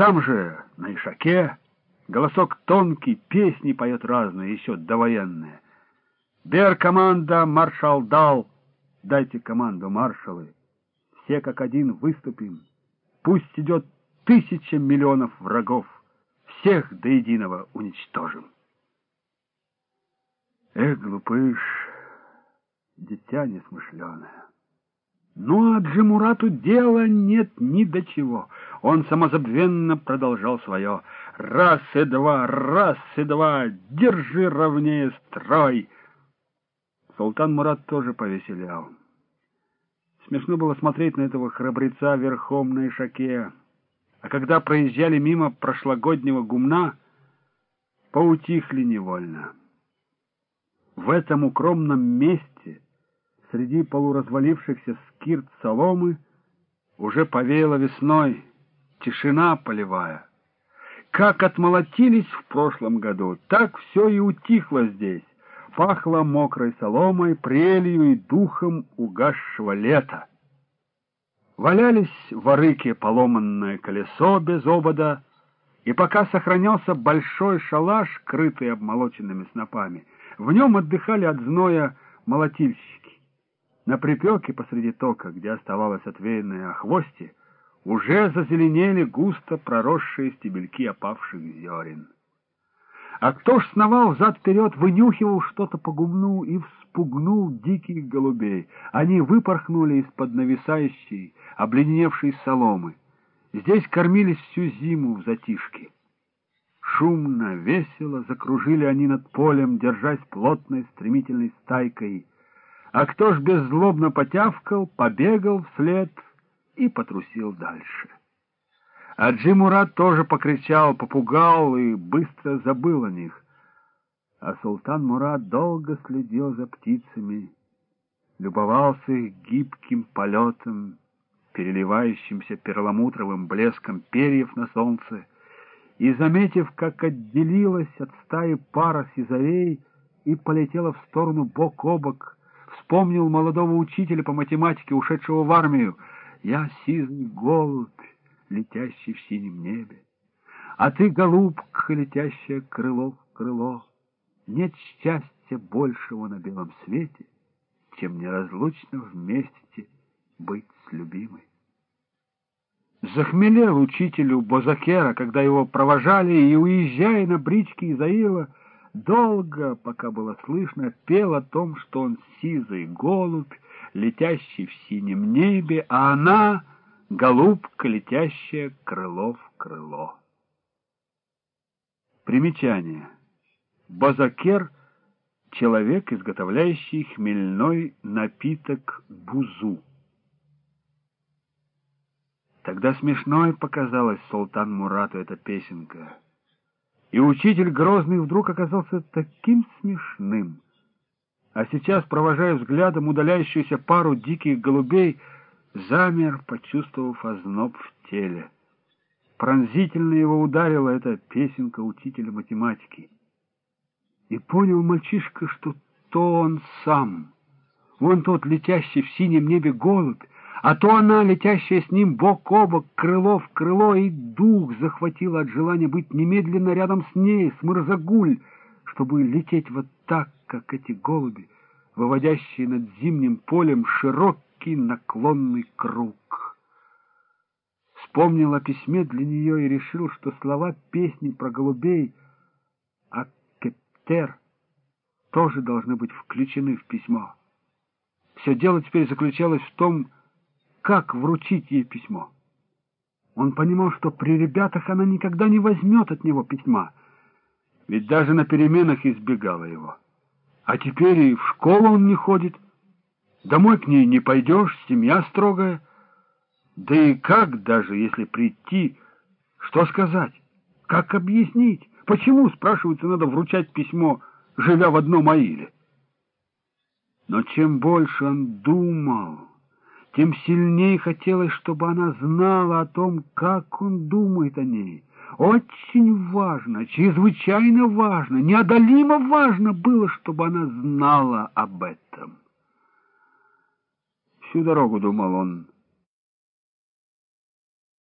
Сам же на ишаке, голосок тонкий, песни поет разные, еще довоенные. Бер команда, маршал дал, дайте команду, маршалы. Все как один выступим. Пусть идет тысяча миллионов врагов. Всех до единого уничтожим. Эх, глупыш, дитя несмышленое. Ну, а Джимурату дела нет ни до чего. Он самозабвенно продолжал свое. Раз и два, раз и два, держи ровнее строй. Султан Мурат тоже повеселял. Смешно было смотреть на этого храбреца верхом на ишаке. А когда проезжали мимо прошлогоднего гумна, поутихли невольно. В этом укромном месте, среди полуразвалившихся скирт соломы, уже повеяло весной, тишина полевая. Как отмолотились в прошлом году, так все и утихло здесь. Пахло мокрой соломой, прелью и духом угасшего лета. Валялись в арыке поломанное колесо без обода, и пока сохранялся большой шалаш, крытый обмолоченными снопами, в нем отдыхали от зноя молотильщики. На припеке посреди тока, где оставалось отвеянное охвостье, уже зазеленели густо проросшие стебельки опавших зерен. А кто ж сновал взад-вперед, вынюхивал что-то по гумну и вспугнул диких голубей. Они выпорхнули из-под нависающей, обледеневшей соломы. Здесь кормились всю зиму в затишке. Шумно, весело закружили они над полем, держась плотной, стремительной стайкой. А кто ж беззлобно потявкал, побегал вслед и потрусил дальше. А Джимурат тоже покричал, попугал и быстро забыл о них. А султан Мурат долго следил за птицами, любовался их гибким полетом, переливающимся перламутровым блеском перьев на солнце, и, заметив, как отделилась от стаи пара сизарей и полетела в сторону бок о бок, вспомнил молодого учителя по математике, ушедшего в армию. «Я сизый голубь, летящий в синем небе, а ты, голубка, летящая крыло в крыло. Нет счастья большего на белом свете, чем неразлучно вместе быть с любимой. Захмелел учителю Бозакера, когда его провожали, и, уезжая на бричке из Аила, долго, пока было слышно, пел о том, что он сизый голубь, летящий в синем небе, а она — голубка, летящая крыло в крыло. Примечание. Базакер — человек, изготовляющий хмельной напиток бузу. Тогда смешной показалась Султан Мурату эта песенка. И учитель Грозный вдруг оказался таким смешным. А сейчас, провожая взглядом удаляющуюся пару диких голубей, замер, почувствовав озноб в теле. Пронзительно его ударила эта песенка учителя математики. И понял мальчишка, что то он сам. Вон тот летящий в синем небе голубь, а то она, летящая с ним бок о бок, крыло в крыло, и дух захватила от желания быть немедленно рядом с ней, с Мырзагуль, чтобы лететь вот так, как эти голуби, выводящие над зимним полем широкий наклонный круг. Вспомнил о письме для нее и решил, что слова песни про голубей о Кептер тоже должны быть включены в письмо. Все дело теперь заключалось в том, как вручить ей письмо. Он понимал, что при ребятах она никогда не возьмет от него письма, ведь даже на переменах избегала его. А теперь и в школу он не ходит, домой к ней не пойдешь, семья строгая. Да и как даже, если прийти, что сказать, как объяснить, почему, спрашивается, надо вручать письмо, живя в одном аиле? Но чем больше он думал тем сильнее хотелось, чтобы она знала о том, как он думает о ней. Очень важно, чрезвычайно важно, неодолимо важно было, чтобы она знала об этом. Всю дорогу думал он,